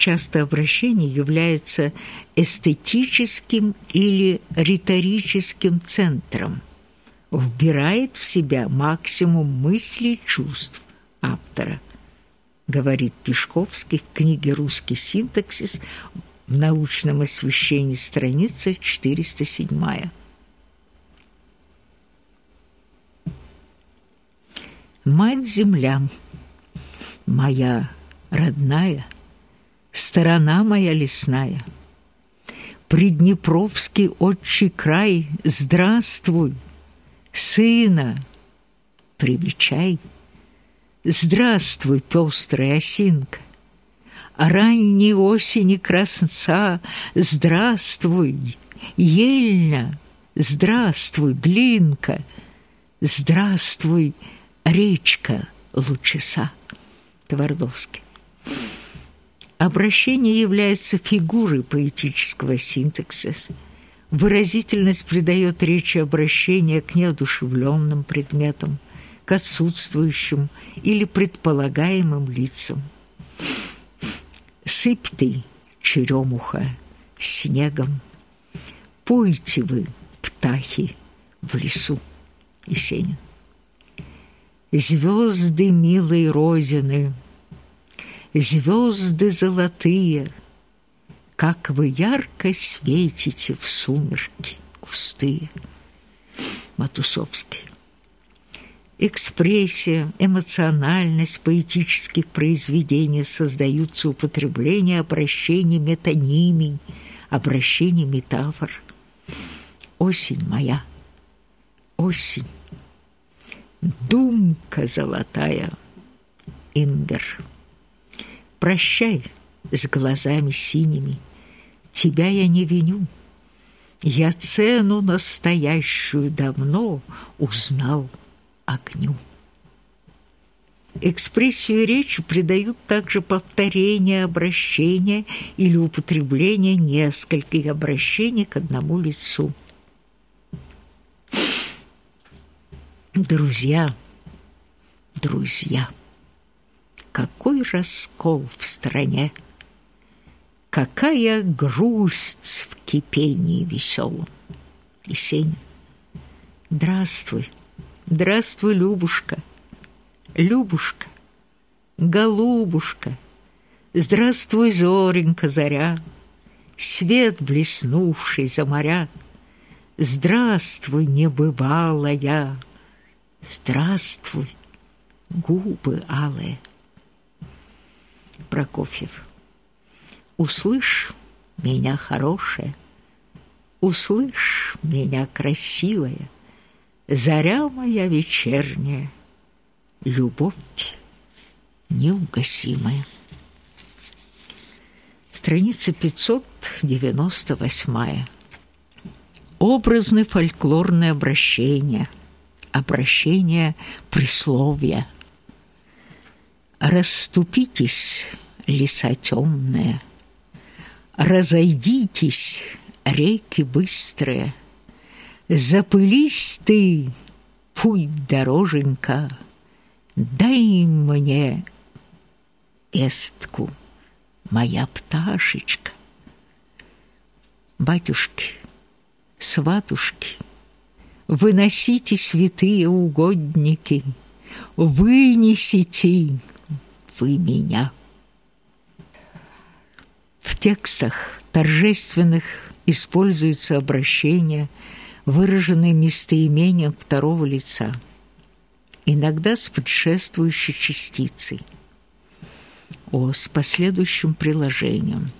Часто обращение является эстетическим или риторическим центром, вбирает в себя максимум мыслей чувств автора, говорит Пешковский в книге «Русский синтаксис» в научном освещении, страница 407. Мать-Земля, моя родная, Сторона моя лесная, Приднепровский отчий край, Здравствуй, сына, привечай. Здравствуй, пёстрая осинка, Ранней осени красца, Здравствуй, ельня, Здравствуй, глинка, Здравствуй, речка Лучеса. Твардовский. Обращение является фигурой поэтического синтаксиса. Выразительность придает речи обращения к неодушевленным предметам, к отсутствующим или предполагаемым лицам. Сыпь ты, черемуха, снегом, пойте вы, птахи, в лесу. Есенин. Звезды милой Родины, звезды золотые, Как вы ярко светите в сумерки густые. Матусовский. Экспрессия, эмоциональность поэтических произведений создаются употребление обращений метонимий, обращений метафор. Осень моя, осень думка золотая, имбер. Прощай с глазами синими, тебя я не виню. Я цену настоящую давно узнал огню. Экспрессию речи придают также повторение обращения или употребление нескольких обращений к одному лицу. Друзья, друзья, какой раскол в стране, Какая грусть в кипении веселом. Есенин. Здравствуй, здравствуй, Любушка, Любушка, голубушка, Здравствуй, зоренька, заря, Свет, блеснувший за моря, Здравствуй, небывалая, Здравствуй, губы алые. Прокофьев. Услышь меня хорошая, Услышь меня красивая, Заря моя вечерняя, Любовь неугасимая. Страница 598. Образны фольклорные обращения – обращение присловия. «Расступитесь, леса темные, разойдитесь, реки быстрые, запылись ты, путь дороженька, дай мне пестку, моя пташечка. Батюшки, сватушки — Выносите, святые угодники, Вынесите вы меня. В текстах торжественных используются обращения, выраженные местоимением второго лица, иногда с предшествующей частицей, о, с последующим приложением.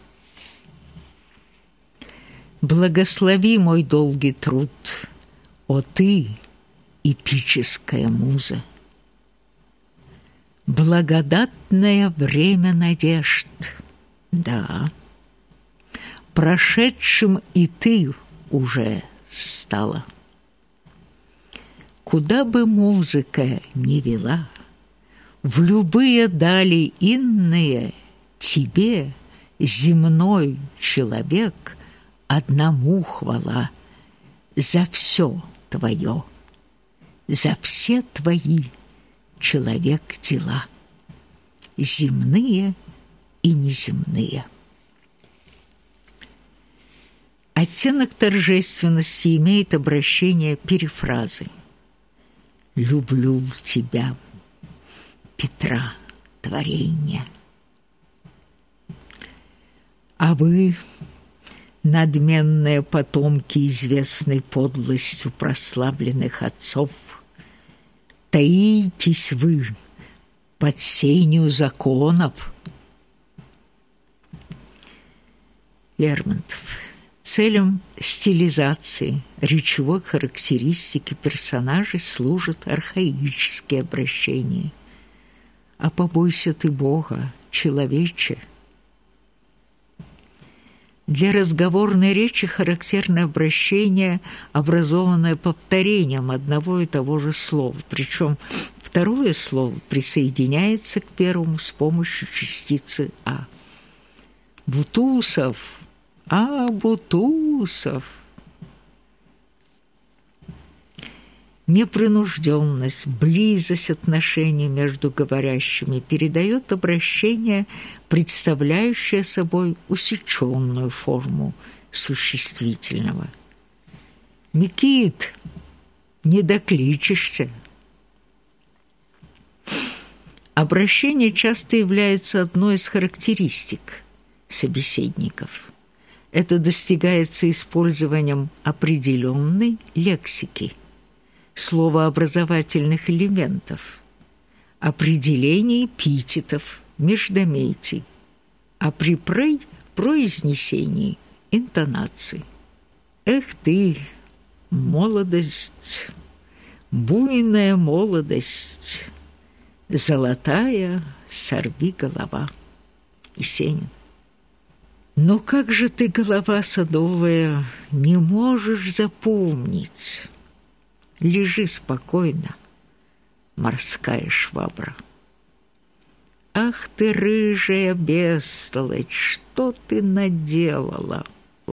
«Благослови мой долгий труд», о ты, эпическая муза! Благодатное время надежд, да, Прошедшим и ты уже стала. Куда бы музыка ни вела, В любые дали инные Тебе, земной человек, Одному хвала за все — твое, за все твои человек дела, земные и неземные. Оттенок торжественности имеет обращение перефразы «Люблю тебя, Петра, творение». А вы, надменные потомки известной подлостью прославленных отцов, таитесь вы под сенью законов. Лермонтов. Целям стилизации речевой характеристики персонажей служат архаические обращения. «А побойся ты Бога, человече!» Для разговорной речи характерно обращение, образованное повторением одного и того же слова, причем второе слово присоединяется к первому с помощью частицы «а». Бутусов, а, Бутусов. Непринужденность, близость отношений между говорящими передает обращение, представляющее собой усеченную форму существительного. «Микит, не докличешься!» Обращение часто является одной из характеристик собеседников. Это достигается использованием определенной лексики – словообразовательных элементов, определений эпитетов, междометий, а при произнесении интонаций. Эх ты, молодость, буйная молодость, золотая сорви голова. Есенин. Но как же ты, голова садовая, не можешь запомнить Лежи спокойно, морская швабра. Ах ты, рыжая бестолочь, что ты наделала?